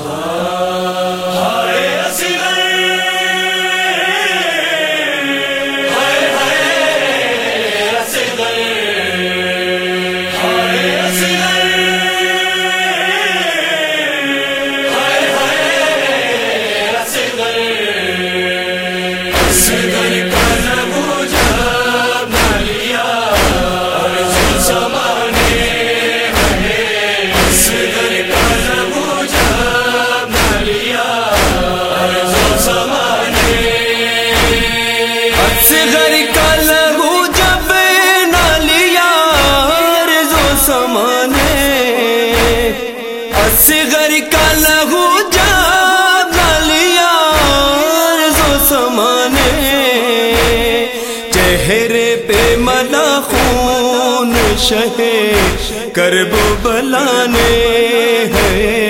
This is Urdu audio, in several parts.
Amen. چہرے پہ ملا خون شہے کرب بلانے ہیں۔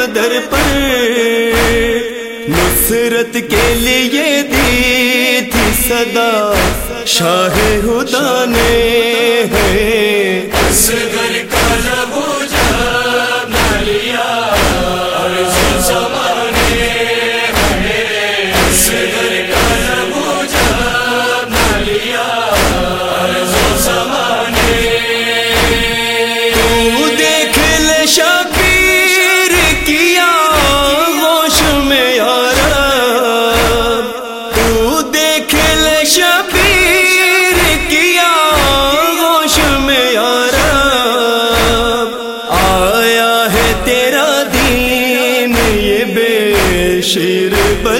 بدر پر نصرت کے لیے دی تھی صدا۔ شاہ ہدا نے ہے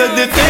صدقے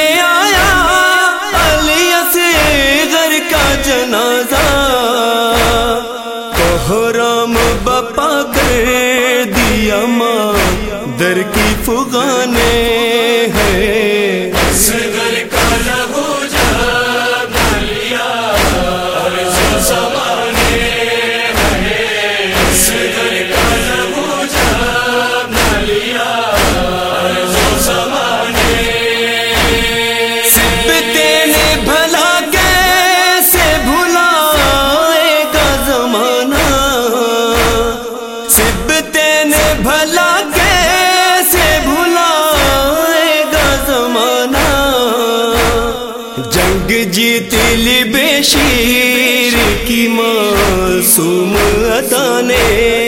کی فغانے ہیں۔ شیر کی معصوم عطا نے